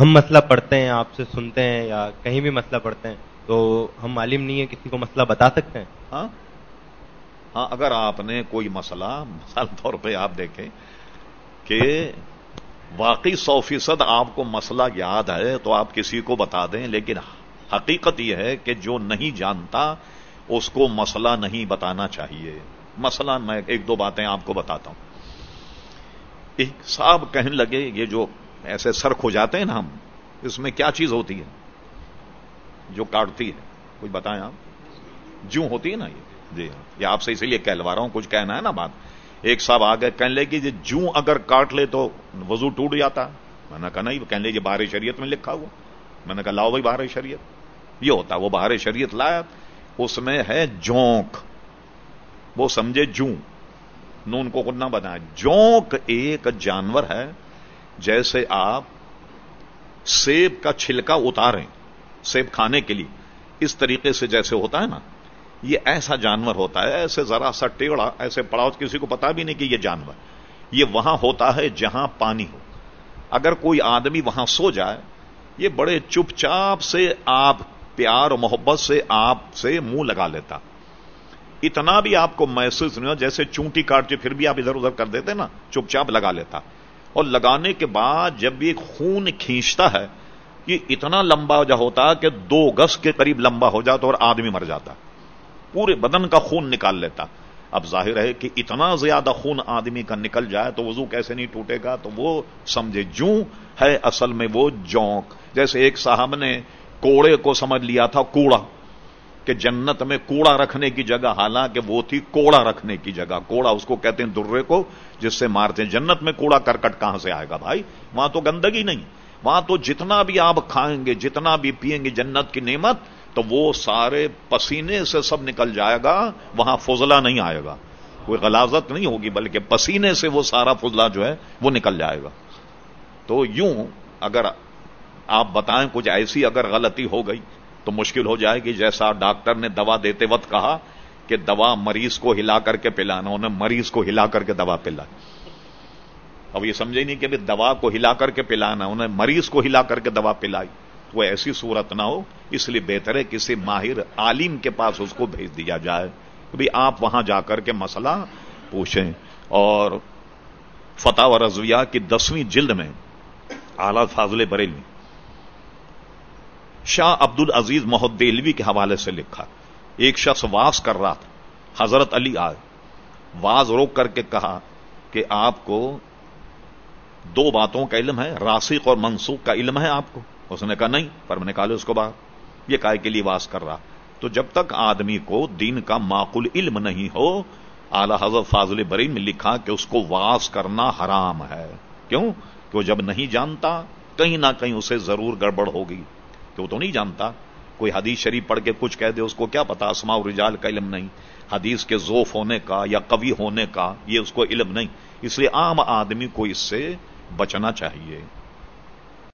ہم مسئلہ پڑھتے ہیں، آپ سے سنتے ہیں یا کہیں بھی مسئلہ پڑھتے ہیں، تو ہم معلوم نہیں ہے کسی کو مسئلہ بتا سکتے ہیں؟ ہاں؟ ہاں اگر آپ نے کوئی مسئلہ، مثال طور پہ آپ دیکھیں کہ واقعی سو فیصد آپ کو مسئلہ یاد ہے تو آپ کسی کو بتا دیں، لیکن حقیقت یہ ہے کہ جو نہیں جانتا، اس کو مسئلہ نہیں بتانا چاہیے۔ مسئلہ میں ایک دو باتیں آپ کو بتاتا ہوں۔ ایک صاحب کہنے لگے، یہ جو ایسے سرخ ہو جاتے ہیں نا ہم، اس میں کیا چیز ہوتی ہے؟ جو کاٹتی ہے، کچھ بتائیں آپ؟ جو ہوتی ہے نا یہ؟ جی ہاں یہ آپ سے اسی لیے کہلوا رہا ہوں، کچھ کہنا ہے نا بات؟ ایک صاحب آگے کہنے لگے کہ جو اگر کاٹ لے تو وضو ٹوٹ جاتا میں نے کہا نہیں کہنے لگے بار شریعت میں لکھا ہوا۔ میں نے کہا لاؤ بھائی بار شریعت۔ یہ ہوتا وہ بہار شریعت لایا، اس میں ہے جونک وہ سمجھے جوں۔ نون کو نہ بنایا۔ جونک ایک جانور ہے جیسے آپ سیب کا چھلکا اتاریں، سیب کھانے کے لیے، اس طریقے سے جیسے ہوتا ہے نا، یہ ایسا جانور ہوتا ہے، ایسے ذرا سا ٹیڑا ایسے پڑاؤ کسی کو پتا بھی نہیں کہ یہ جانور۔ یہ وہاں ہوتا ہے جہاں پانی ہو۔ اگر کوئی آدمی وہاں سو جائے، یہ بڑے چپ چاپ سے آپ پیار اور محبت سے آپ سے منہ لگا لیتا۔ اتنا بھی آپ کو محسوس نہیں ہو، جیسے چونٹی کاٹ کے پھر بھی آپ ادھر ادھر کر دیتے نا، چپ چاپ لگا لیتا۔ اور لگانے کے بعد جب بھی خون کھینچتا ہے، یہ اتنا لمبا جو ہوتا کہ دو گز کے قریب لمبا ہو جاتا اور آدمی مر جاتا۔ پورے بدن کا خون نکال لیتا۔ اب ظاہر ہے کہ اتنا زیادہ خون آدمی کا نکل جائے تو وضو کیسے نہیں ٹوٹے گا؟ تو وہ سمجھے جوں ہے اصل میں وہ جونک۔ جیسے ایک صاحب نے کوڑے کو سمجھ لیا تھا، کوڑا۔ کہ جنت میں کوڑا رکھنے کی جگہ، حالانکہ وہ تھی کوڑا رکھنے کی جگہ۔ کوڑا اس کو کہتے ہیں درے کو، جس سے مارتے ہیں۔ جنت میں کوڑا کرکٹ کہاں سے آئے گا بھائی؟ وہاں تو گندگی نہیں۔ وہاں تو جتنا بھی آپ کھائیں گے، جتنا بھی پیئیں گے جنت کی نعمت، تو وہ سارے پسینے سے سب نکل جائے گا، وہاں فضلہ نہیں آئے گا۔ کوئی غلازت نہیں ہوگی، بلکہ پسینے سے وہ سارا فضلہ جو ہے، وہ نکل جائے گا۔ تو یوں اگر آپ بتائیں کچھ ایسی اگر غلطی ہو گئی تو مشکل ہو جائے گی۔ جیسا ڈاکٹر نے دوا دیتے وقت کہا کہ دوا مریض کو ہلا کر کے پلانا انہیں مریض کو ہلا کر کے دوا پلا۔ اب یہ سمجھے نہیں کہ دوا کو ہلا کر کے پلانا انہیں مریض کو ہلا کر کے دوا پلائی۔ وہ ایسی صورت نہ ہو، اس لیے بہتر ہے کسی ماہر عالم کے پاس اس کو بھیج دیا جائے۔ کہ آپ وہاں جا کر کے مسئلہ پوچھیں۔ اور فتح و رضویہ کی دسویں جلد میں اعلی فاضل بریلی شاہ عبد العزیز محدلوی کے حوالے سے لکھا ایک شخص واس کر رہا تھا، حضرت علی آئے۔ واز روک کر کے کہا کہ آپ کو دو باتوں کا علم ہے راسق اور منسوخ کا علم ہے آپ کو۔ اس نے کہا، نہیں، پر میں نے کہا اس کو باہر۔ یہ کائے کے لیے واس کر رہا۔ تو جب تک آدمی کو دین کا معقول علم نہیں ہو، اعلی حضرت فاضل برین میں لکھا کہ اس کو واس کرنا حرام ہے۔ کیوں؟ کہ وہ جب نہیں جانتا، کہیں نہ کہیں اسے ضرور گڑبڑ ہوگی۔ کہ وہ تو نہیں جانتا؟ کوئی حدیث شریف پڑھ کے کچھ کہہ دے، اس کو کیا پتا؟ اسما رجال کا علم نہیں، حدیث کے ذوف ہونے کا یا کبھی ہونے کا یہ اس کو علم نہیں، اس لیے عام آدمی کو اس سے بچنا چاہیے۔